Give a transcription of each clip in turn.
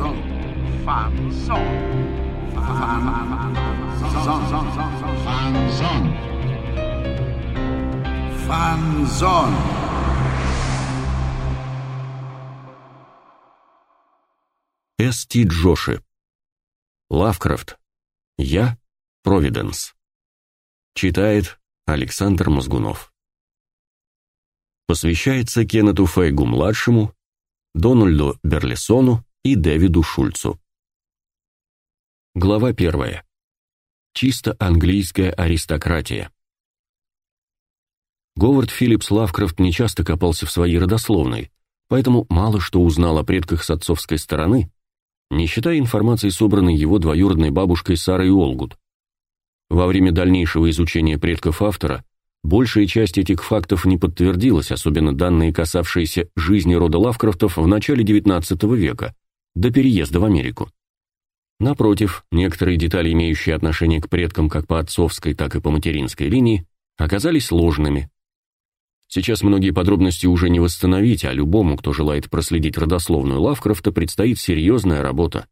Фанзон. Фанзон. Фанзон. Фанзон. С.Т. Джоши. Лавкрафт. Я. Провиденс. Читает Александр Мозгунов. Посвящается Кеннету Фейгу-младшему, Дональду Берлесону и Дэвиду Шульцу. Глава первая. Чисто английская аристократия. Говард Филлипс Лавкрафт нечасто копался в своей родословной, поэтому мало что узнал о предках с отцовской стороны, не считая информации, собранной его двоюродной бабушкой Сарой Олгуд. Во время дальнейшего изучения предков автора большая часть этих фактов не подтвердилась, особенно данные, касавшиеся жизни рода Лавкрафтов в начале XIX века, до переезда в Америку. Напротив, некоторые детали, имеющие отношение к предкам как по отцовской, так и по материнской линии, оказались ложными. Сейчас многие подробности уже не восстановить, а любому, кто желает проследить родословную Лавкрафта, предстоит серьезная работа.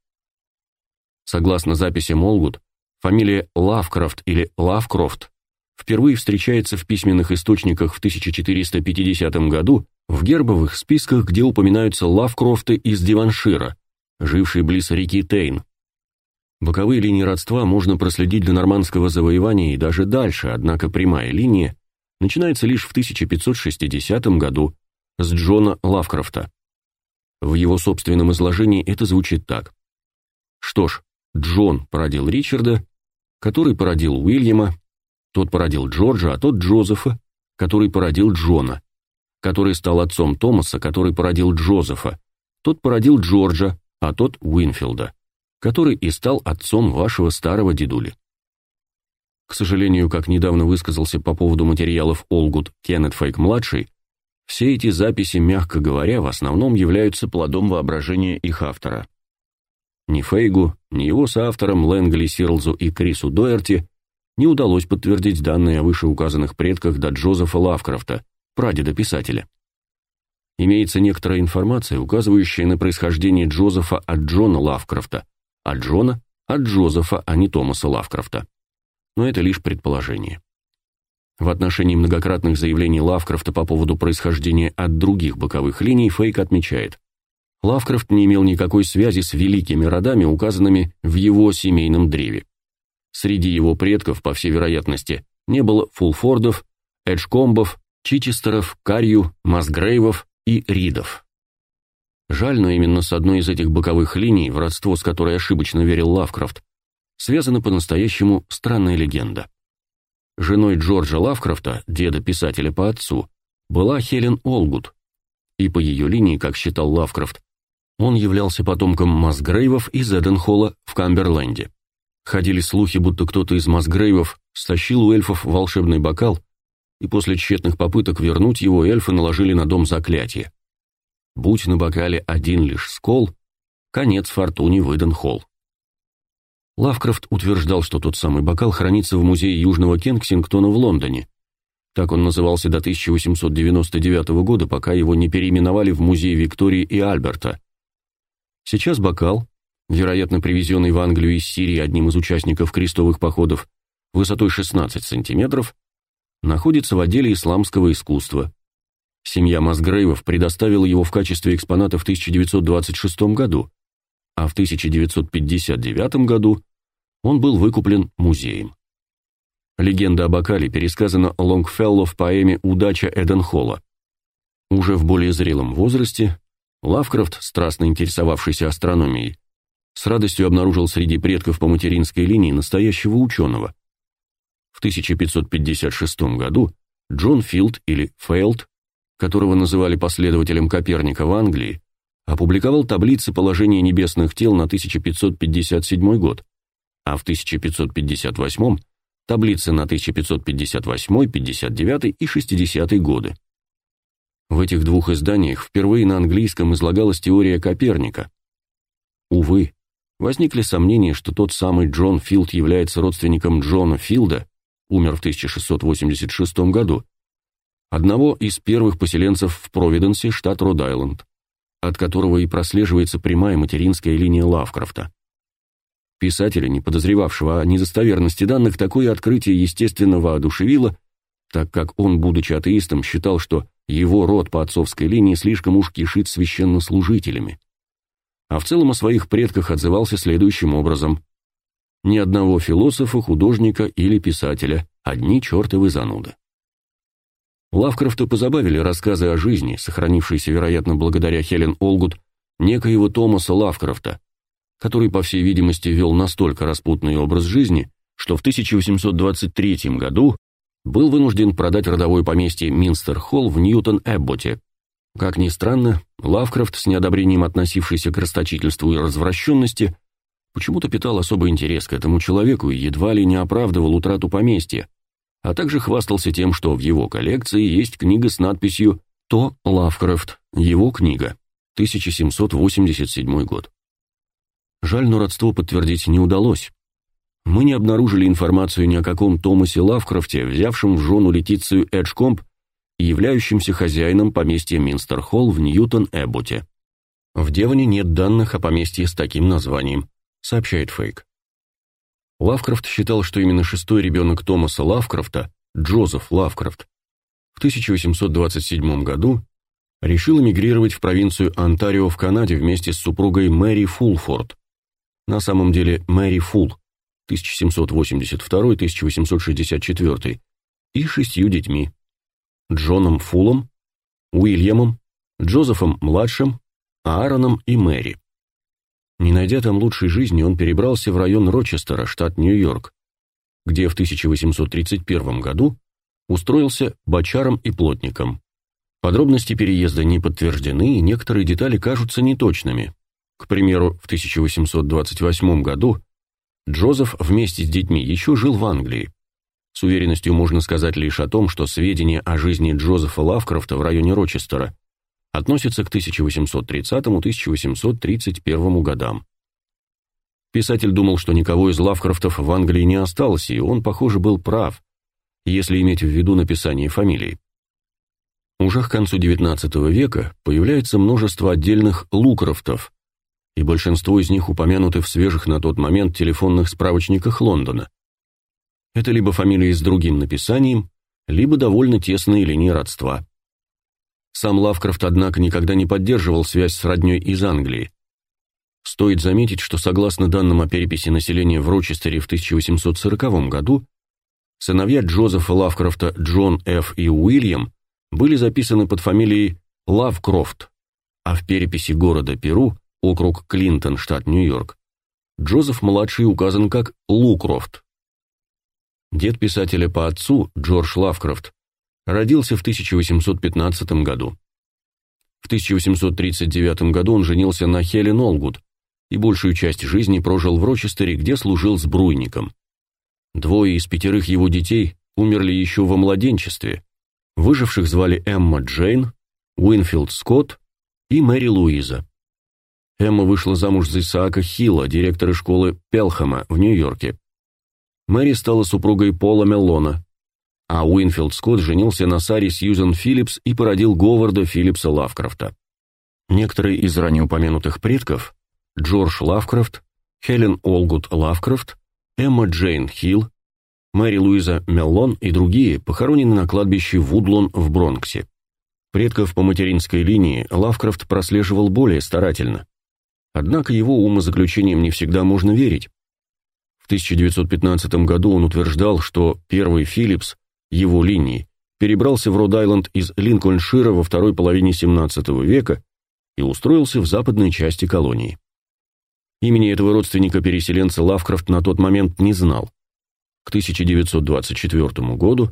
Согласно записям Олгут, фамилия Лавкрафт или Лавкрофт впервые встречается в письменных источниках в 1450 году в гербовых списках, где упоминаются Лавкрофты из Диваншира, жившие близ реки Тейн. Боковые линии родства можно проследить до нормандского завоевания и даже дальше, однако прямая линия начинается лишь в 1560 году с Джона Лавкрафта. В его собственном изложении это звучит так. Что ж, Джон породил Ричарда, который породил Уильяма, тот породил Джорджа, а тот Джозефа, который породил Джона, который стал отцом Томаса, который породил Джозефа, тот породил Джорджа, а тот Уинфилда, который и стал отцом вашего старого дедули. К сожалению, как недавно высказался по поводу материалов Олгут Кеннет Фейк-младший, все эти записи, мягко говоря, в основном являются плодом воображения их автора. Ни Фейгу, ни его соавторам Лэнгли Сирлзу и Крису Доерти не удалось подтвердить данные о вышеуказанных предках до Джозефа Лавкрафта, прадеда писателя. Имеется некоторая информация, указывающая на происхождение Джозефа от Джона Лавкрафта, а Джона от Джозефа, а не Томаса Лавкрафта но это лишь предположение. В отношении многократных заявлений Лавкрафта по поводу происхождения от других боковых линий Фейк отмечает: Лавкрафт не имел никакой связи с великими родами, указанными в его семейном древе. Среди его предков, по всей вероятности, не было Фулфордов, Эджкомбов, Чичестеров, Карью, Масгрейвов и Ридов. Жаль, но именно с одной из этих боковых линий, в родство с которой ошибочно верил Лавкрафт, связана по-настоящему странная легенда. Женой Джорджа Лавкрафта, деда писателя по отцу, была Хелен Олгут, и по ее линии, как считал Лавкрафт, он являлся потомком Масгрейвов из Эденхолла в Камберленде. Ходили слухи, будто кто-то из Масгрейвов стащил у эльфов волшебный бокал, и после тщетных попыток вернуть его эльфы наложили на дом заклятие. Будь на бокале один лишь скол, конец фортуне в Эденхолл. Лавкрафт утверждал, что тот самый бокал хранится в музее Южного Кенсингтона в Лондоне. Так он назывался до 1899 года, пока его не переименовали в музей Виктории и Альберта. Сейчас бокал, вероятно, привезенный в Англию из Сирии одним из участников крестовых походов, высотой 16 сантиметров, находится в отделе исламского искусства. Семья Масгрейвов предоставила его в качестве экспоната в 1926 году, а в 1959 году он был выкуплен музеем. Легенда о бокале пересказана Лонгфелло в поэме «Удача Эденхолла». Уже в более зрелом возрасте Лавкрафт, страстно интересовавшийся астрономией, с радостью обнаружил среди предков по материнской линии настоящего ученого. В 1556 году Джон Филд или Фейлд, которого называли последователем Коперника в Англии, опубликовал таблицы положения небесных тел на 1557 год, а в 1558 таблицы на 1558, 59 и 60 годы. В этих двух изданиях впервые на английском излагалась теория Коперника. Увы, возникли сомнения, что тот самый Джон Филд является родственником Джона Филда, умер в 1686 году, одного из первых поселенцев в Провиденсе, штат Род-Айленд. от которого и прослеживается прямая материнская линия Лавкрафта. Писателя, не подозревавшего о недостоверности данных, такое открытие естественно воодушевило, так как он, будучи атеистом, считал, что его род по отцовской линии слишком уж кишит священнослужителями. А в целом о своих предках отзывался следующим образом. Ни одного философа, художника или писателя, одни чертовы зануды. Лавкрафта позабавили рассказы о жизни, сохранившиеся, вероятно, благодаря Хелен Олгут, некоего Томаса Лавкрафта, который, по всей видимости, вел настолько распутный образ жизни, что в 1823 году был вынужден продать родовое поместье Минстер-Холл в Ньютон-Эбботе. Как ни странно, Лавкрафт, с неодобрением относившийся к расточительству и развращенности, почему-то питал особый интерес к этому человеку и едва ли не оправдывал утрату поместья, а также хвастался тем, что в его коллекции есть книга с надписью «То Лавкрафт. Его книга. 1787 год». Жаль, но родство подтвердить не удалось. Мы не обнаружили информацию ни о каком Томасе Лавкрафте, взявшем в жену Летицию Эджкомп и являющемся хозяином поместья Минстер-Холл в Ньютон-Эбботе. В Девоне нет данных о поместье с таким названием, сообщает Фейк. Лавкрафт считал, что именно шестой ребенок Томаса Лавкрафта, Джозеф Лавкрафт, в 1827 году решил эмигрировать в провинцию Онтарио в Канаде вместе с супругой Мэри Фулфорд, на самом деле Мэри Фул, 1782-1864, и шестью детьми. Джоном Фулом, Уильямом, Джозефом-младшим, Аароном и Мэри. Не найдя там лучшей жизни, он перебрался в район Рочестера, штат Нью-Йорк, где в 1831 году устроился бочаром и плотником. Подробности переезда не подтверждены, и некоторые детали кажутся неточными. К примеру, в 1828 году Джозеф вместе с детьми еще жил в Англии. С уверенностью можно сказать лишь о том, что сведения о жизни Джозефа Лавкрафта в районе Рочестера относятся к 1830-1831 годам. Писатель думал, что никого из Лавкрафтов в Англии не осталось, и он, похоже, был прав, если иметь в виду написание фамилий. Уже к концу XIX века появляется множество отдельных Лукрафтов, и большинство из них упомянуты в свежих на тот момент телефонных справочниках Лондона. Это либо фамилии с другим написанием, либо довольно тесные линии родства. Сам Лавкрафт, однако, никогда не поддерживал связь с роднёй из Англии. Стоит заметить, что согласно данным о переписи населения в Рочестере в 1840 году, сыновья Джозефа Лавкрафта Джон Ф. и Уильям были записаны под фамилией Лавкрофт, а в переписи города Перу округ Клинтон, штат Нью-Йорк, Джозеф-младший указан как Лукрофт. Дед писателя по отцу, Джордж Лавкрафт, родился в 1815 году. В 1839 году он женился на Хелен Олгуд и большую часть жизни прожил в Рочестере, где служил сбруйником. Двое из пятерых его детей умерли еще во младенчестве. Выживших звали Эмма Джейн, Уинфилд Скотт и Мэри Луиза. Эмма вышла замуж за Исаака Хилла, директора школы Пелхама в Нью-Йорке. Мэри стала супругой Пола Меллона, а Уинфилд Скотт женился на Саре Сьюзен Филлипс и породил Говарда Филлипса Лавкрафта. Некоторые из ранее упомянутых предков – Джордж Лавкрафт, Хелен Олгут Лавкрафт, Эмма Джейн Хилл, Мэри Луиза Меллон и другие похоронены на кладбище Вудлон в Бронксе. Предков по материнской линии Лавкрафт прослеживал более старательно. Однако его умозаключениям не всегда можно верить. В 1915 году он утверждал, что первый Филлипс, его линии, перебрался в Род-Айленд из Линкольншира во второй половине XVII века и устроился в западной части колонии. Имени этого родственника-переселенца Лавкрафт на тот момент не знал. К 1924 году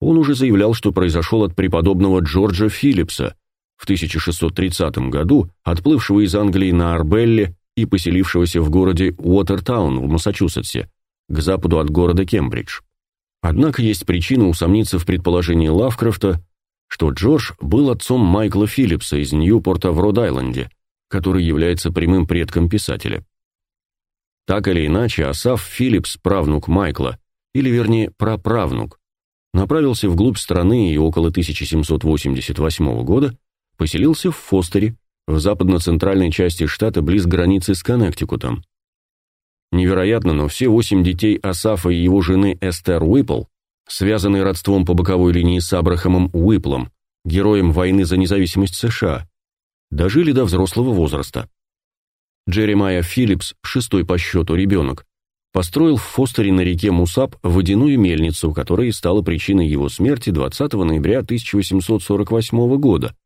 он уже заявлял, что произошел от преподобного Джорджа Филлипса, в 1630 году отплывшего из Англии на Арбелле и поселившегося в городе Уотертаун в Массачусетсе, к западу от города Кембридж. Однако есть причина усомниться в предположении Лавкрафта, что Джордж был отцом Майкла Филлипса из Ньюпорта в Род-Айленде, который является прямым предком писателя. Так или иначе, Асаф Филлипс, правнук Майкла, или вернее праправнук, направился вглубь страны и около 1788 года поселился в Фостере, в западно-центральной части штата близ границы с Коннектикутом. Невероятно, но все восемь детей Асафа и его жены Эстер Уиппл, связанные родством по боковой линии с Абрахамом Уиплом, героем войны за независимость США, дожили до взрослого возраста. Джеремайя Филлипс, шестой по счету ребенок, построил в Фостере на реке Мусап водяную мельницу, которая стала причиной его смерти 20 ноября 1848 года,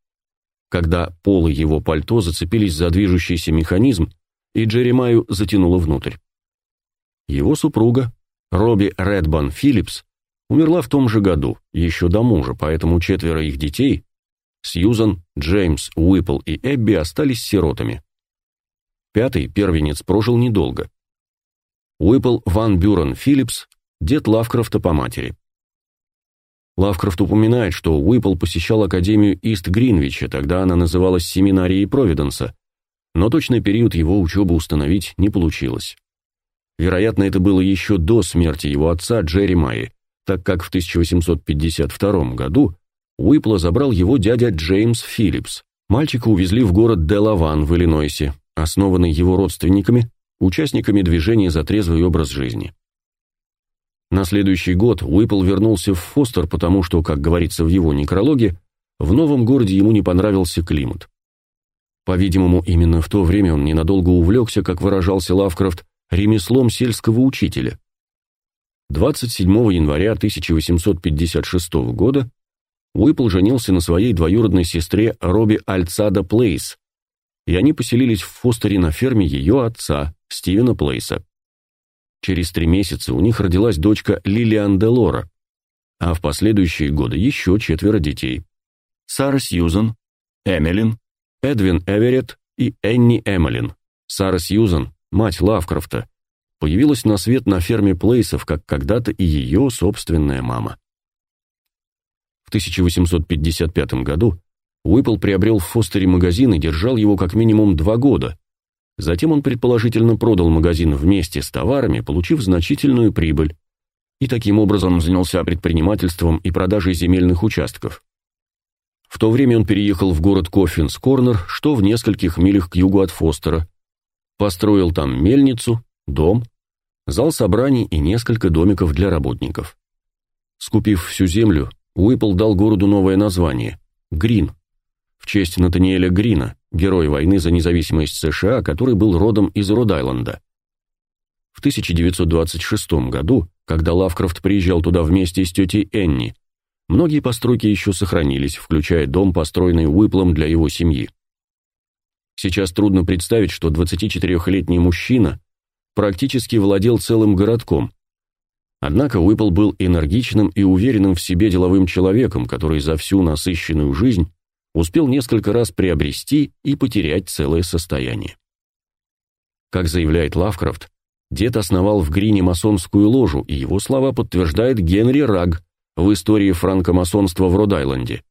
когда полы его пальто зацепились за движущийся механизм, и Джеремаю затянуло внутрь. Его супруга, Роби Рэтбан Филлипс, умерла в том же году, еще до мужа, поэтому четверо их детей, Сьюзан, Джеймс, Уиппл и Эбби, остались сиротами. Пятый, первенец, прожил недолго. Уиппл Ван Бюрен Филлипс, дед Лавкрафта по матери. Лавкрафт упоминает, что Уиппл посещал Академию Ист-Гринвича, тогда она называлась Семинарией Провиденса, но точный период его учебы установить не получилось. Вероятно, это было еще до смерти его отца Джерри Майи, так как в 1852 году Уипла забрал его дядя Джеймс Филлипс. Мальчика увезли в город Делаван в Иллинойсе, основанный его родственниками, участниками движения за трезвый образ жизни. На следующий год Уипл вернулся в Фостер, потому что, как говорится в его некрологе, в новом городе ему не понравился климат. По-видимому, именно в то время он ненадолго увлекся, как выражался Лавкрафт, ремеслом сельского учителя. 27 января 1856 года Уипл женился на своей двоюродной сестре Робби Альцада Плейс, и они поселились в Фостере на ферме ее отца, Стивена Плейса. Через три месяца у них родилась дочка Лилиан Делора, а в последующие годы еще четверо детей. Сара Сьюзан, Эмилин, Эдвин Эверетт и Энни Эмилин. Сара Сьюзан, мать Лавкрафта, появилась на свет на ферме Плейсов, как когда-то и ее собственная мама. В 1855 году Уиппл приобрел в Фостере магазин и держал его как минимум два года. Затем он предположительно продал магазин вместе с товарами, получив значительную прибыль, и таким образом занялся предпринимательством и продажей земельных участков. В то время он переехал в город Коффинс-Корнер, что в нескольких милях к югу от Фостера, построил там мельницу, дом, зал собраний и несколько домиков для работников. Скупив всю землю, Уиппл дал городу новое название – Грин, в честь Натаниэля Грина, героя войны за независимость США, который был родом из Род-Айленда. В 1926 году, когда Лавкрафт приезжал туда вместе с тетей Энни, многие постройки еще сохранились, включая дом, построенный Уиплом для его семьи. Сейчас трудно представить, что 24-летний мужчина практически владел целым городком, Однако Уиппл был энергичным и уверенным в себе деловым человеком, который за всю насыщенную жизнь успел несколько раз приобрести и потерять целое состояние. Как заявляет Лавкрафт, дед основал в Грине масонскую ложу, и его слова подтверждает Генри Раг в истории франкомасонства в Род-Айленде.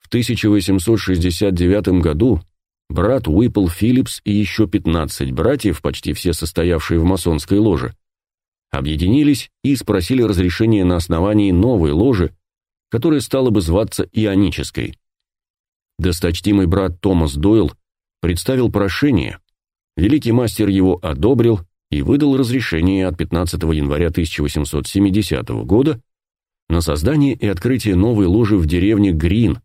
В 1869 году брат Уиппл Филлипс и еще 15 братьев, почти все состоявшие в масонской ложе, объединились и спросили разрешения на основании новой ложи, которая стала бы зваться Ионической. Досточтимый брат Томас Дойл представил прошение, великий мастер его одобрил и выдал разрешение от 15 января 1870 года на создание и открытие новой ложи в деревне Грин,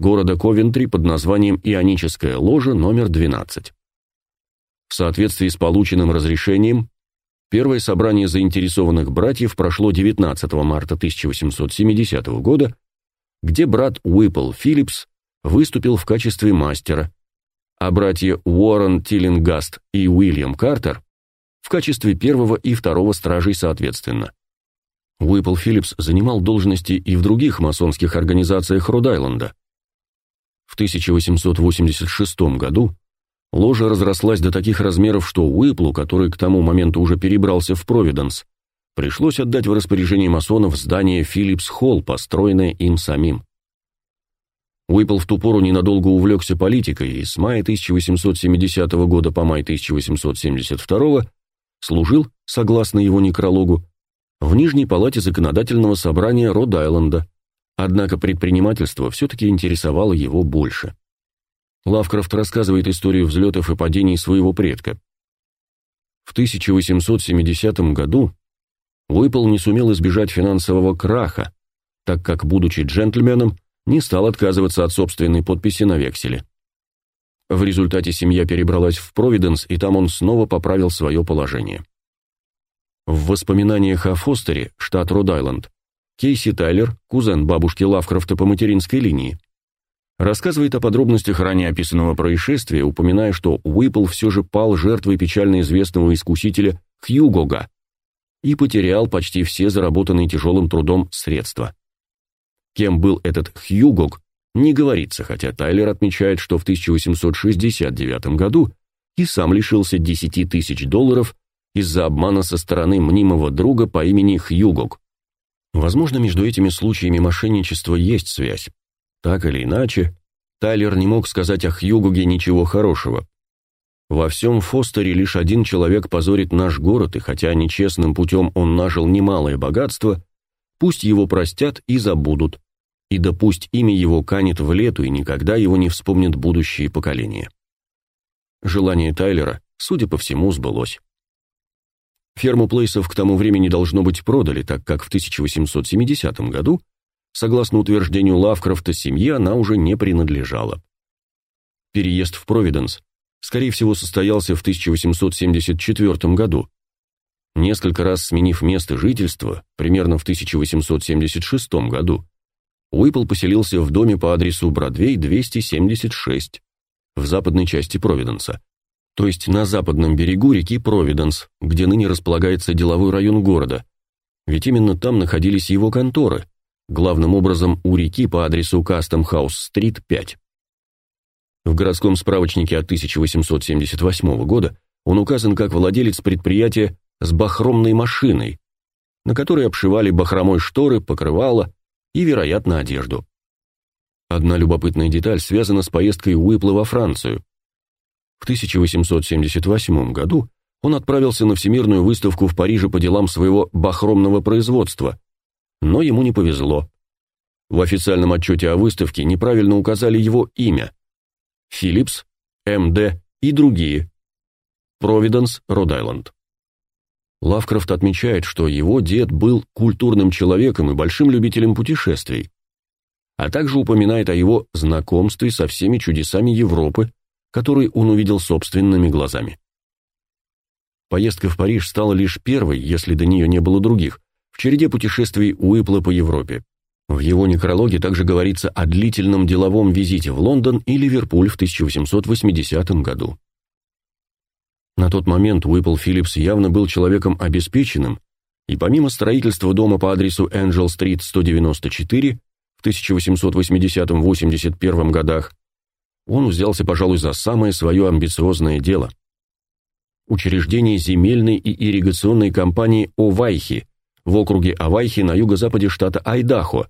города Ковентри под названием Ионическая ложа номер 12. В соответствии с полученным разрешением Первое собрание заинтересованных братьев прошло 19 марта 1870 года, где брат Уиппл Филлипс выступил в качестве мастера, а братья Уоррен Тиллингаст и Уильям Картер в качестве первого и второго стражей соответственно. Уиппл Филлипс занимал должности и в других масонских организациях Род-Айленда. В 1886 году Ложа разрослась до таких размеров, что Уиплу, который к тому моменту уже перебрался в Провиденс, пришлось отдать в распоряжение масонов здание Филлипс Холл, построенное им самим. Уипл в ту пору ненадолго увлекся политикой и с мая 1870 года по май 1872 служил, согласно его некрологу, в Нижней палате законодательного собрания Род-Айленда, однако предпринимательство все-таки интересовало его больше. Лавкрафт рассказывает историю взлетов и падений своего предка. В 1870 году Уиппл не сумел избежать финансового краха, так как, будучи джентльменом, не стал отказываться от собственной подписи на векселе. В результате семья перебралась в Провиденс, и там он снова поправил свое положение. В воспоминаниях о Фостере, штат Род-Айленд, Кейси Тайлер, кузен бабушки Лавкрафта по материнской линии, рассказывает о подробностях ранее описанного происшествия, упоминая, что Уиппл все же пал жертвой печально известного искусителя Хьюгога и потерял почти все заработанные тяжелым трудом средства. Кем был этот Хьюгог, не говорится, хотя Тайлер отмечает, что в 1869 году и сам лишился 10 тысяч долларов из-за обмана со стороны мнимого друга по имени Хьюгог. Возможно, между этими случаями мошенничества есть связь. Так или иначе, Тайлер не мог сказать о Хьюгоге ничего хорошего. Во всем Фостере лишь один человек позорит наш город, и хотя нечестным путем он нажил немалое богатство, пусть его простят и забудут, и да пусть имя его канет в лету, и никогда его не вспомнят будущие поколения. Желание Тайлера, судя по всему, сбылось. Ферму Плейсов к тому времени должно быть продали, так как в 1870 году, согласно утверждению Лавкрафта, семье она уже не принадлежала. Переезд в Провиденс, скорее всего, состоялся в 1874 году. Несколько раз сменив место жительства, примерно в 1876 году, Уиппл поселился в доме по адресу Бродвей 276 в западной части Провиденса, то есть на западном берегу реки Провиденс, где ныне располагается деловой район города. Ведь именно там находились его конторы, главным образом у реки по адресу Кастом Хаус-стрит 5. В городском справочнике от 1878 года он указан как владелец предприятия с бахромной машиной, на которой обшивали бахромой шторы, покрывала и, вероятно, одежду. Одна любопытная деталь связана с поездкой Уипла во Францию. В 1878 году он отправился на Всемирную выставку в Париже по делам своего бахромного производства, но ему не повезло. В официальном отчете о выставке неправильно указали его имя. Philips, МД и другие. Провиденс, Род-Айленд. Лавкрафт отмечает, что его дед был культурным человеком и большим любителем путешествий, а также упоминает о его знакомстве со всеми чудесами Европы, которые он увидел собственными глазами. Поездка в Париж стала лишь первой, если до нее не было других, в череде путешествий Уипла по Европе. В его некрологе также говорится о длительном деловом визите в Лондон и Ливерпуль в 1880 году. На тот момент Уиппл Филлипс явно был человеком обеспеченным, и помимо строительства дома по адресу Энджел-стрит 194 в 1880-81 годах, он взялся, пожалуй, за самое свое амбициозное дело – учреждение земельной и ирригационной компании Овайхи в округе Авайхи на юго-западе штата Айдахо,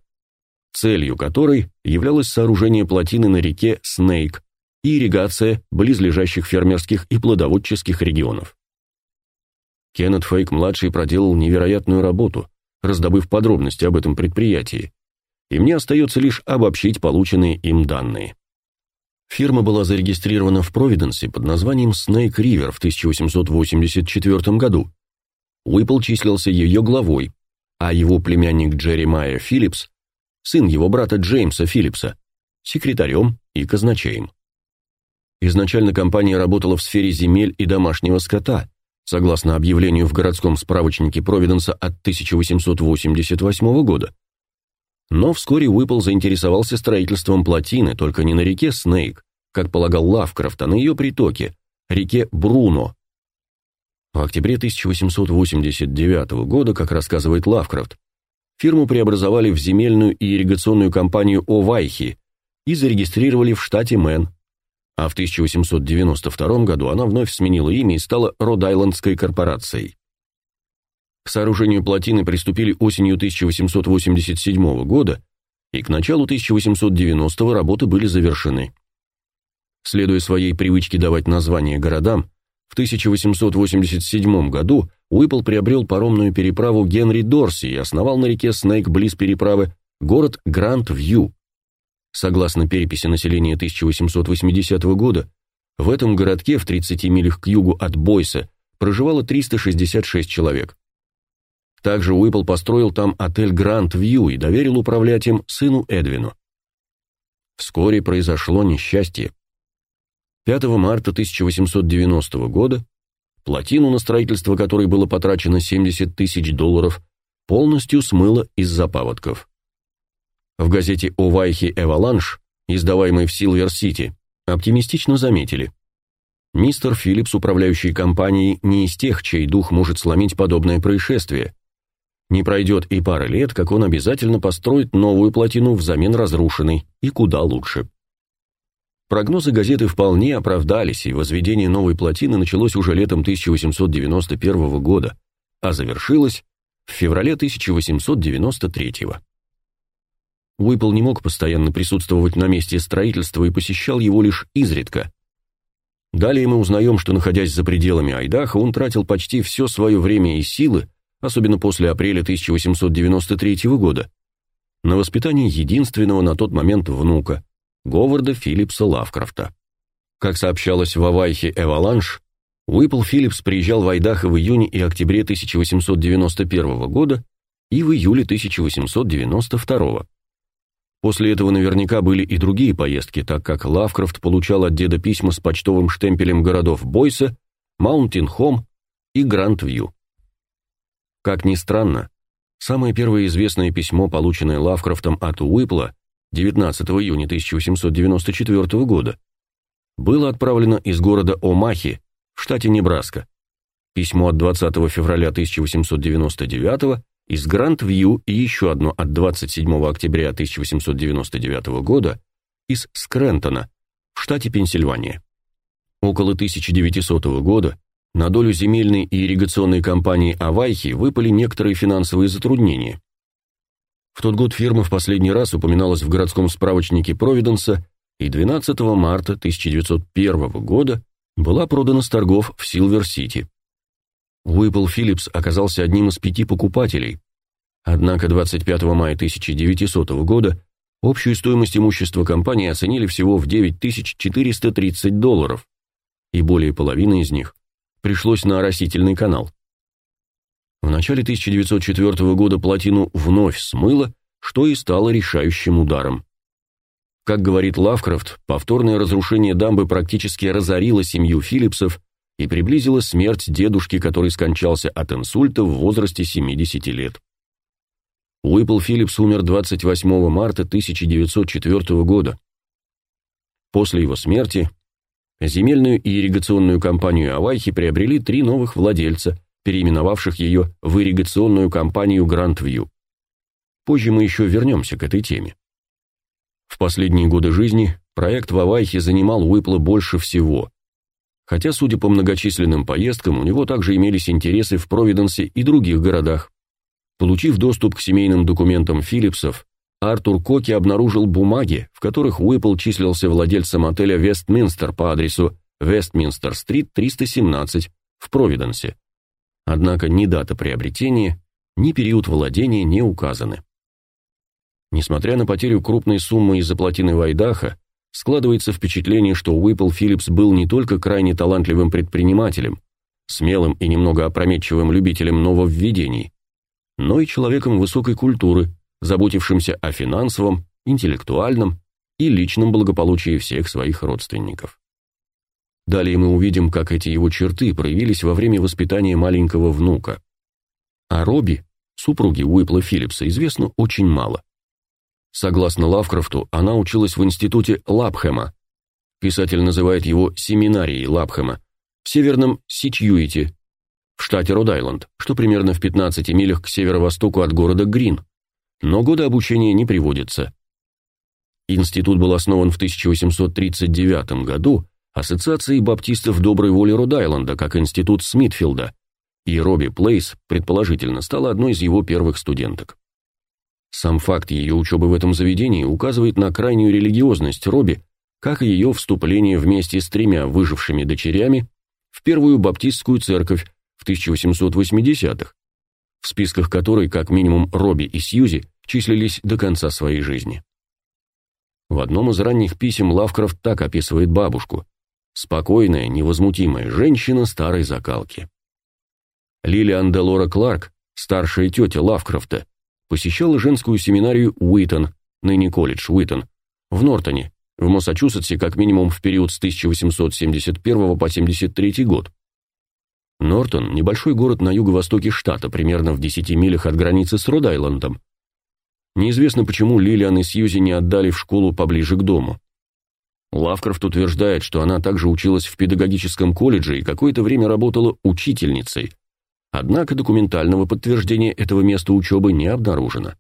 целью которой являлось сооружение плотины на реке Снейк и ирригация близлежащих фермерских и плодоводческих регионов. Кеннет Фейк-младший проделал невероятную работу, раздобыв подробности об этом предприятии, и мне остается лишь обобщить полученные им данные. Фирма была зарегистрирована в Провиденсе под названием Snake River в 1884 году. Уиппл числился ее главой, а его племянник Джерри Майя Филлипс сын его брата Джеймса Филлипса, секретарем и казначеем. Изначально компания работала в сфере земель и домашнего скота, согласно объявлению в городском справочнике Провиденса от 1888 года. Но вскоре Уиппл заинтересовался строительством плотины, только не на реке Снейк, как полагал Лавкрафт, а на ее притоке, реке Бруно. В октябре 1889 года, как рассказывает Лавкрафт, фирму преобразовали в земельную и ирригационную компанию Овайхи и зарегистрировали в штате Мэн, а в 1892 году она вновь сменила имя и стала Род-Айлендской корпорацией. К сооружению плотины приступили осенью 1887 года, и к началу 1890 работы были завершены. Следуя своей привычке давать названия городам, в 1887 году Уиппл приобрел паромную переправу Генри Дорси и основал на реке Снейк близ переправы город Гранд-Вью. Согласно переписи населения 1880 года, в этом городке в 30 милях к югу от Бойса проживало 366 человек. Также Уиппл построил там отель Гранд Вью и доверил управлять им сыну Эдвину. Вскоре произошло несчастье. 5 марта 1890 года плотину, на строительство которой было потрачено 70 тысяч долларов, полностью смыло из-за паводков. В газете «Овайхи Эваланш», издаваемой в Силвер-Сити, оптимистично заметили. Мистер Филлипс, управляющий компанией, не из тех, чей дух может сломить подобное происшествие. Не пройдет и пары лет, как он обязательно построит новую плотину взамен разрушенной, и куда лучше. Прогнозы газеты вполне оправдались, и возведение новой плотины началось уже летом 1891 года, а завершилось в феврале 1893 года. Уиппл не мог постоянно присутствовать на месте строительства и посещал его лишь изредка. Далее мы узнаем, что, находясь за пределами Айдаха, он тратил почти все свое время и силы, особенно после апреля 1893 года, на воспитание единственного на тот момент внука, Говарда Филлипса Лавкрафта. Как сообщалось в Авайхе Эваланш, Уиппл Филлипс приезжал в Айдахо в июне и октябре 1891 года и в июле 1892. После этого наверняка были и другие поездки, так как Лавкрафт получал от деда письма с почтовым штемпелем городов Бойса, Маунтин-Хом и Гранд-Вью. Как ни странно, самое первое известное письмо, полученное Лавкрафтом от Уиппла 19 июня 1894 года, было отправлено из города Омахи в штате Небраска. Письмо от 20 февраля 1899 из Гранд-Вью и еще одно от 27 октября 1899 года из Скрентона, в штате Пенсильвания. Около 1900 года на долю земельной и ирригационной компании Авайхи выпали некоторые финансовые затруднения. В тот год фирма в последний раз упоминалась в городском справочнике Провиденса и 12 марта 1901 года была продана с торгов в Силвер-Сити. Уиппл Филлипс оказался одним из пяти покупателей. Однако 25 мая 1900 года общую стоимость имущества компании оценили всего в 9430 долларов, и более половины из них пришлось на оросительный канал. В начале 1904 года плотину вновь смыло, что и стало решающим ударом. Как говорит Лавкрафт, повторное разрушение дамбы практически разорило семью Филлипсов и приблизила смерть дедушки, который скончался от инсульта в возрасте 70 лет. Уиппл Филлипс умер 28 марта 1904 года. После его смерти земельную и ирригационную компанию Авайхи приобрели три новых владельца, переименовавших ее в ирригационную компанию Гранд-Вью. Позже мы еще вернемся к этой теме. В последние годы жизни проект в Авайхе занимал Уиппла больше всего, хотя, судя по многочисленным поездкам, у него также имелись интересы в Провиденсе и других городах. Получив доступ к семейным документам Филлипсов, Артур Коки обнаружил бумаги, в которых Уиппл числился владельцем отеля Вестминстер по адресу Вестминстер-стрит, 317, в Провиденсе. Однако ни дата приобретения, ни период владения не указаны. Несмотря на потерю крупной суммы из-за плотины Вайдаха, Складывается впечатление, что Уиппл Филлипс был не только крайне талантливым предпринимателем, смелым и немного опрометчивым любителем нововведений, но и человеком высокой культуры, заботившимся о финансовом, интеллектуальном и личном благополучии всех своих родственников. Далее мы увидим, как эти его черты проявились во время воспитания маленького внука. О Робби, супруге Уипла Филлипса, известно очень мало. Согласно Лавкрафту, она училась в институте Лапхэма. Писатель называет его семинарией Лапхэма в северном Сичьюите, в штате Род-Айленд, что примерно в 15 милях к северо-востоку от города Грин. Но годы обучения не приводятся. Институт был основан в 1839 году Ассоциацией баптистов доброй воли Род-Айленда, как институт Смитфилда, и Робби Плейс, предположительно, стала одной из его первых студенток. Сам факт ее учебы в этом заведении указывает на крайнюю религиозность Робби, как и ее вступление вместе с тремя выжившими дочерями в первую баптистскую церковь в 1880-х, в списках которой как минимум Робби и Сьюзи числились до конца своей жизни. В одном из ранних писем Лавкрафт так описывает бабушку. Спокойная, невозмутимая женщина старой закалки. Лилиан Делора Кларк, старшая тетя Лавкрафта, посещала женскую семинарию Уитон, ныне колледж Уитон, в Нортоне, в Массачусетсе как минимум в период с 1871 по 73 год. Нортон – небольшой город на юго-востоке штата, примерно в 10 милях от границы с Род-Айлендом. Неизвестно, почему Лилиан и Сьюзи не отдали в школу поближе к дому. Лавкрафт утверждает, что она также училась в педагогическом колледже и какое-то время работала учительницей. Однако документального подтверждения этого места учебы не обнаружено.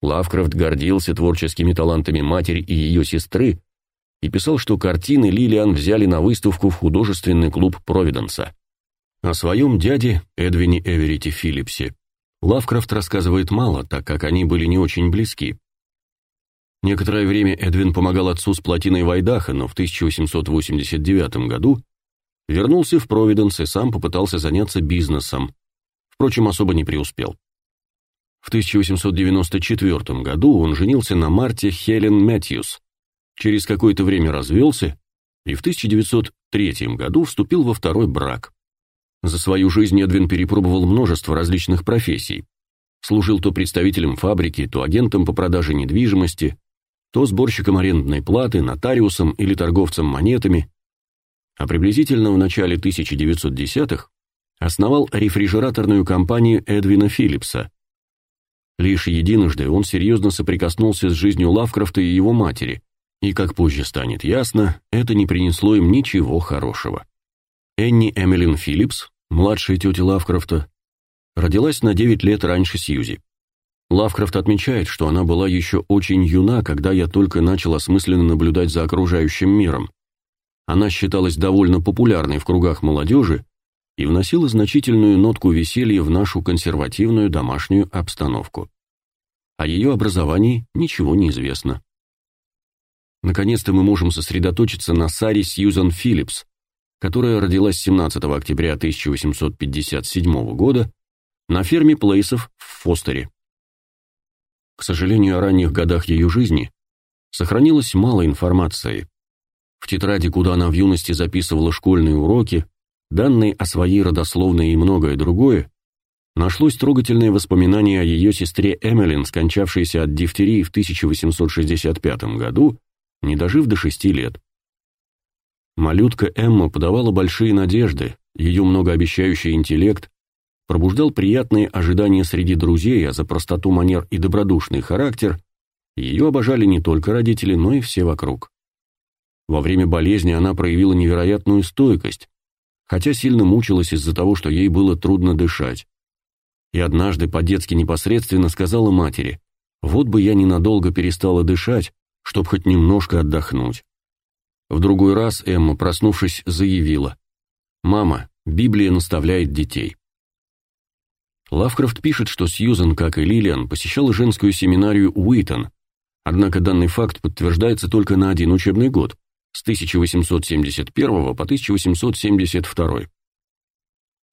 Лавкрафт гордился творческими талантами матери и ее сестры и писал, что картины Лилиан взяли на выставку в художественный клуб Провиденса. О своем дяде Эдвине Эверити Филлипсе Лавкрафт рассказывает мало, так как они были не очень близки. Некоторое время Эдвин помогал отцу с плотиной Вайдаха, но в 1889 году вернулся в Провиденс и сам попытался заняться бизнесом. Впрочем, особо не преуспел. В 1894 году он женился на Марте Хелен Мэтьюс, через какое-то время развелся и в 1903 году вступил во второй брак. За свою жизнь Эдвин перепробовал множество различных профессий. Служил то представителем фабрики, то агентом по продаже недвижимости, то сборщиком арендной платы, нотариусом или торговцем монетами. А приблизительно в начале 1910-х основал рефрижераторную компанию Эдвина Филлипса. Лишь единожды он серьезно соприкоснулся с жизнью Лавкрафта и его матери, и, как позже станет ясно, это не принесло им ничего хорошего. Энни Эмилин Филлипс, младшая тетя Лавкрафта, родилась на 9 лет раньше Сьюзи. Лавкрафт отмечает, что она была еще очень юна, когда я только начал осмысленно наблюдать за окружающим миром. Она считалась довольно популярной в кругах молодежи и вносила значительную нотку веселья в нашу консервативную домашнюю обстановку. О ее образовании ничего не известно. Наконец-то мы можем сосредоточиться на Саре Сьюзан Филлипс, которая родилась 17 октября 1857 года на ферме Плейсов в Фостере. К сожалению, о ранних годах ее жизни сохранилось мало информации. В тетради, куда она в юности записывала школьные уроки, данные о своей родословной и многое другое, нашлось трогательное воспоминание о ее сестре Эмилин, скончавшейся от дифтерии в 1865 году, не дожив до шести лет. Малютка Эмма подавала большие надежды, ее многообещающий интеллект пробуждал приятные ожидания среди друзей, а за простоту манер и добродушный характер ее обожали не только родители, но и все вокруг. Во время болезни она проявила невероятную стойкость, хотя сильно мучилась из-за того, что ей было трудно дышать. И однажды по-детски непосредственно сказала матери, «Вот бы я ненадолго перестала дышать, чтобы хоть немножко отдохнуть». В другой раз Эмма, проснувшись, заявила, «Мама, Библия наставляет детей». Лавкрафт пишет, что Сьюзен, как и Лилиан, посещала женскую семинарию Уитон, однако данный факт подтверждается только на один учебный год, с 1871 по 1872.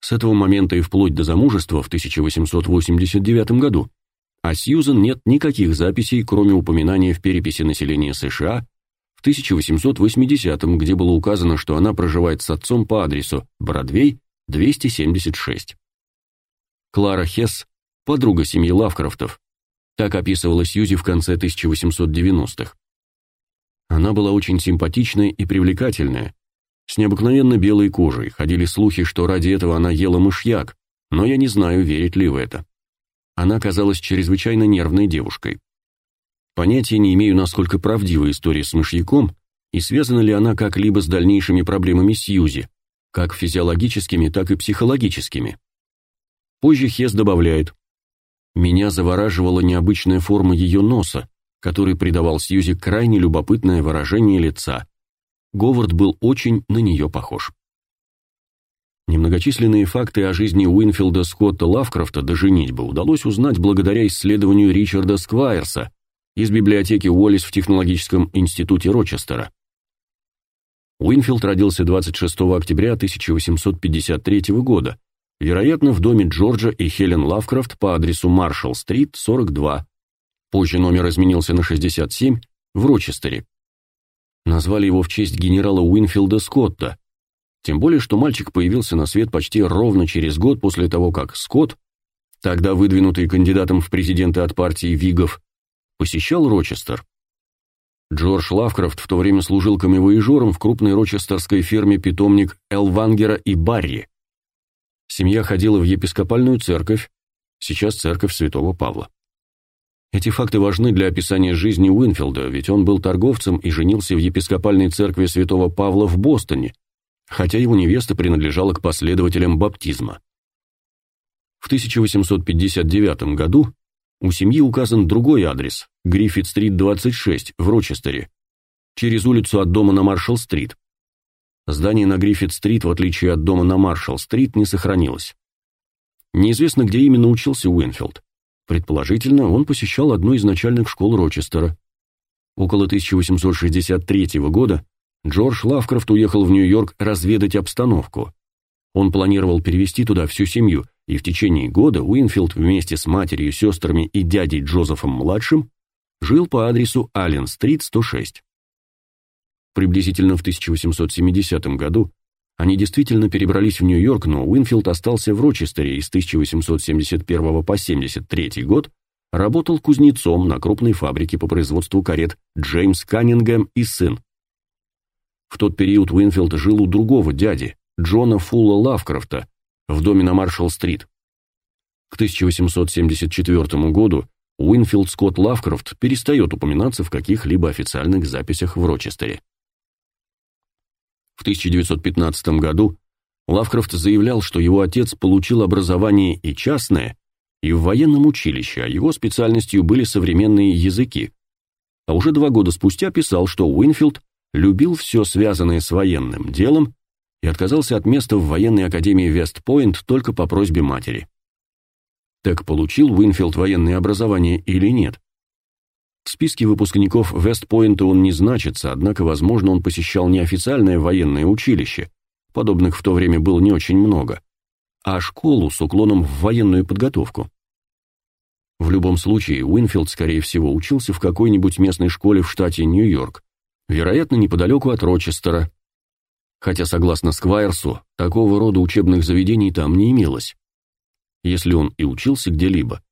С этого момента и вплоть до замужества в 1889 году о Сьюзен нет никаких записей, кроме упоминания в переписи населения США 1880-м, где было указано, что она проживает с отцом по адресу Бродвей, 276. Клара Хесс, подруга семьи Лавкрафтов, так описывала Сьюзи в конце 1890-х. Она была очень симпатичная и привлекательная, с необыкновенно белой кожей. Ходили слухи, что ради этого она ела мышьяк, но я не знаю, верить ли в это. Она казалась чрезвычайно нервной девушкой. Понятия не имею, насколько правдива история с мышьяком и связана ли она как-либо с дальнейшими проблемами Сьюзи, как физиологическими, так и психологическими. Позже Хес добавляет: "Меня завораживала необычная форма ее носа, который придавал Сьюзи крайне любопытное выражение лица. Говард был очень на нее похож". Немногочисленные факты о жизни Уинфилда Скотта Лавкрафта до женитьбы удалось узнать благодаря исследованию Ричарда Сквайрса, из библиотеки Уоллис в Технологическом институте Рочестера. Уинфилд родился 26 октября 1853 года, вероятно, в доме Джорджа и Хелен Лавкрафт по адресу Маршалл-стрит, 42. Позже номер изменился на 67, в Рочестере. Назвали его в честь генерала Уинфилда Скотта, тем более, что мальчик появился на свет почти ровно через год после того, как Скотт, тогда выдвинутый кандидатом в президенты от партии Вигов, посещал Рочестер. Джордж Лавкрафт в то время служил камевоежором в крупной рочестерской ферме питомник Элвангера и Барри. Семья ходила в епископальную церковь, сейчас церковь Святого Павла. Эти факты важны для описания жизни Уинфилда, ведь он был торговцем и женился в епископальной церкви Святого Павла в Бостоне, хотя его невеста принадлежала к последователям баптизма. В 1859 году у семьи указан другой адрес – Гриффит-стрит, 26, в Рочестере, через улицу от дома на Маршалл-стрит. Здание на Гриффит-стрит, в отличие от дома на Маршалл-стрит, не сохранилось. Неизвестно, где именно учился Уинфилд. Предположительно, он посещал одну из начальных школ Рочестера. Около 1863 года Джордж Лавкрафт уехал в Нью-Йорк разведать обстановку. Он планировал перевести туда всю семью, и в течение года Уинфилд вместе с матерью, сестрами и дядей Джозефом-младшим жил по адресу Аллен-стрит, 106. Приблизительно в 1870 году они действительно перебрались в Нью-Йорк, но Уинфилд остался в Рочестере и с 1871 по 73 год работал кузнецом на крупной фабрике по производству карет Джеймс Каннингем и сын. В тот период Уинфилд жил у другого дяди, Джона Фулла Лавкрафта, в доме на Маршалл-стрит. К 1874 году Уинфилд Скотт Лавкрафт перестает упоминаться в каких-либо официальных записях в Рочестере. В 1915 году Лавкрафт заявлял, что его отец получил образование и частное, и в военном училище, а его специальностью были современные языки. А уже два года спустя писал, что Уинфилд любил все связанное с военным делом и отказался от места в военной академии Вестпойнт только по просьбе матери. Так получил Уинфилд военное образование или нет? В списке выпускников Вестпойнта он не значится, однако, возможно, он посещал неофициальное военное училище, подобных в то время было не очень много, а школу с уклоном в военную подготовку. В любом случае, Уинфилд, скорее всего, учился в какой-нибудь местной школе в штате Нью-Йорк, вероятно, неподалеку от Рочестера, хотя, согласно Сквайрсу, такого рода учебных заведений там не имелось. Если он и учился где-либо,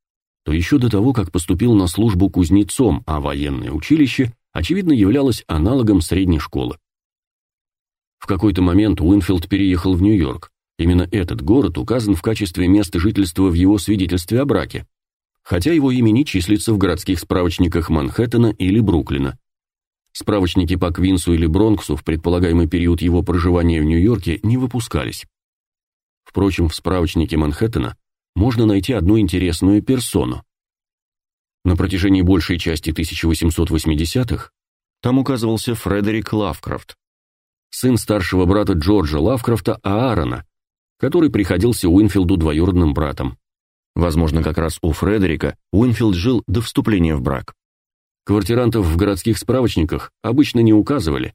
то еще до того, как поступил на службу кузнецом, а военное училище, очевидно, являлось аналогом средней школы. В какой-то момент Уинфилд переехал в Нью-Йорк. Именно этот город указан в качестве места жительства в его свидетельстве о браке, хотя его имя не числится в городских справочниках Манхэттена или Бруклина. Справочники по Квинсу или Бронксу в предполагаемый период его проживания в Нью-Йорке не выпускались. Впрочем, в справочнике Манхэттена можно найти одну интересную персону. На протяжении большей части 1880-х там указывался Фредерик Лавкрафт, сын старшего брата Джорджа Лавкрафта Аарона, который приходился Уинфилду двоюродным братом. Возможно, как раз у Фредерика Уинфилд жил до вступления в брак. Квартирантов в городских справочниках обычно не указывали,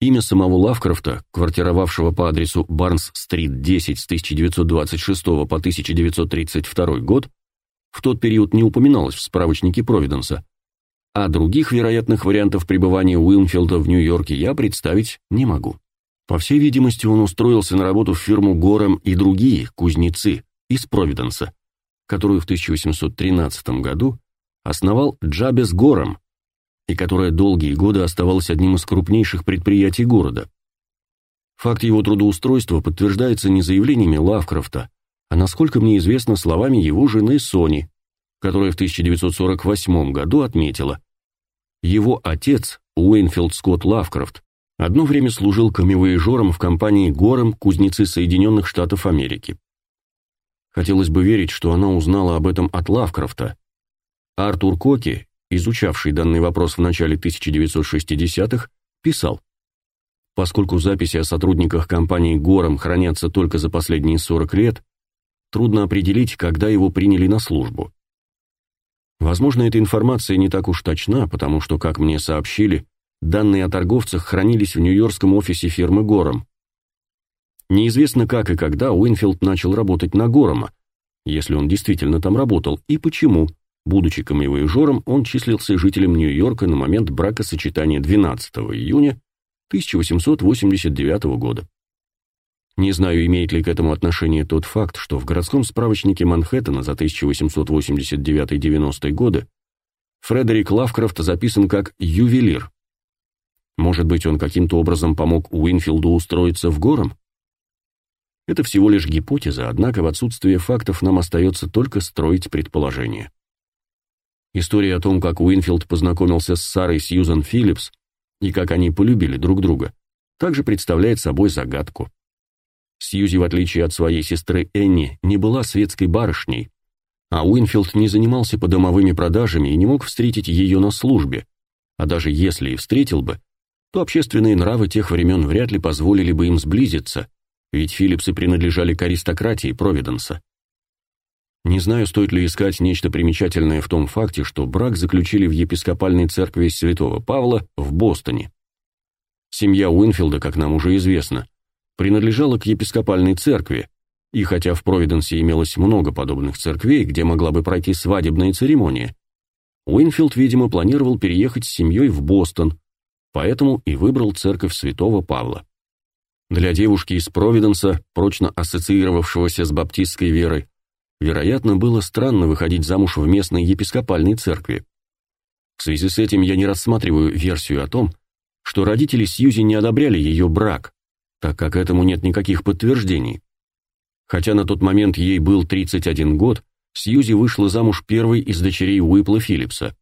Имя самого Лавкрафта, квартировавшего по адресу Барнс-стрит 10 с 1926 по 1932 год, в тот период не упоминалось в справочнике Провиденса, а других вероятных вариантов пребывания Уилмфилда в Нью-Йорке я представить не могу. По всей видимости, он устроился на работу в фирму Гором и другие кузнецы из Провиденса, которую в 1813 году основал Джабес Гором, и которая долгие годы оставалась одним из крупнейших предприятий города. Факт его трудоустройства подтверждается не заявлениями Лавкрафта, а, насколько мне известно, словами его жены Сони, которая в 1948 году отметила, его отец, Уэйнфилд Скотт Лавкрафт, одно время служил камевоежором в компании Гором Кузнецы Соединенных Штатов Америки. Хотелось бы верить, что она узнала об этом от Лавкрафта. Артур Коки, изучавший данный вопрос в начале 1960-х, писал, Поскольку записи о сотрудниках компании Гором хранятся только за последние 40 лет, трудно определить, когда его приняли на службу. Возможно, эта информация не так уж точна, потому что, как мне сообщили, данные о торговцах хранились в нью-йоркском офисе фирмы Гором. Неизвестно, как и когда Уинфилд начал работать на Горома, если он действительно там работал, и почему – Будучи камевояжером, он числился жителем Нью-Йорка на момент бракосочетания 12 июня 1889 года. Не знаю, имеет ли к этому отношение тот факт, что в городском справочнике Манхэттена за 1889-90 годы Фредерик Лавкрафт записан как «ювелир». Может быть, он каким-то образом помог Уинфилду устроиться в Горэм? Это всего лишь гипотеза, однако в отсутствие фактов нам остается только строить предположения. История о том, как Уинфилд познакомился с Сарой Сьюзан Филлипс и как они полюбили друг друга, также представляет собой загадку. Сьюзи, в отличие от своей сестры Энни, не была светской барышней, а Уинфилд не занимался подомовыми продажами и не мог встретить ее на службе, а даже если и встретил бы, то общественные нравы тех времен вряд ли позволили бы им сблизиться, ведь Филлипсы принадлежали к аристократии Провиденса. Не знаю, стоит ли искать нечто примечательное в том факте, что брак заключили в епископальной церкви Святого Павла в Бостоне. Семья Уинфилда, как нам уже известно, принадлежала к епископальной церкви, и хотя в Провиденсе имелось много подобных церквей, где могла бы пройти свадебная церемония, Уинфилд, видимо, планировал переехать с семьей в Бостон, поэтому и выбрал церковь Святого Павла. Для девушки из Провиденса, прочно ассоциировавшегося с баптистской верой, вероятно, было странно выходить замуж в местной епископальной церкви. В связи с этим я не рассматриваю версию о том, что родители Сьюзи не одобряли ее брак, так как этому нет никаких подтверждений. Хотя на тот момент ей был 31 год, Сьюзи вышла замуж первой из дочерей Уипла Филлипса.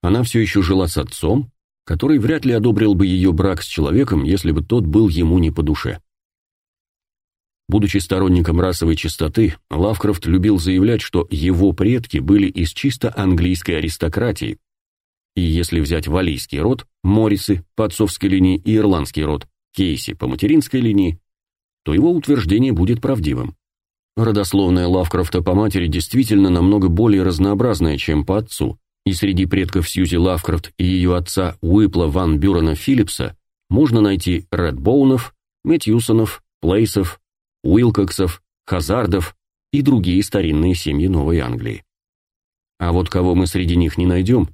Она все еще жила с отцом, который вряд ли одобрил бы ее брак с человеком, если бы тот был ему не по душе. Будучи сторонником расовой чистоты, Лавкрафт любил заявлять, что его предки были из чисто английской аристократии. И если взять валийский род, Моррисы по отцовской линии и ирландский род, Кейси по материнской линии, то его утверждение будет правдивым. Родословная Лавкрафта по матери действительно намного более разнообразная, чем по отцу, и среди предков Сьюзи Лавкрафт и ее отца Уипла Ван Бюрена Филлипса можно найти Редбоунов, Мэтьюсонов, Плейсов, Уилкоксов, Хазардов и другие старинные семьи Новой Англии. А вот кого мы среди них не найдем,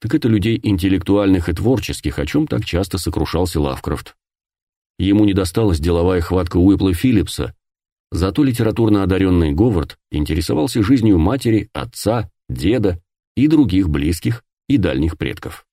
так это людей интеллектуальных и творческих, о чем так часто сокрушался Лавкрафт. Ему не досталась деловая хватка Уипла Филлипса, зато литературно одаренный Говард интересовался жизнью матери, отца, деда и других близких и дальних предков.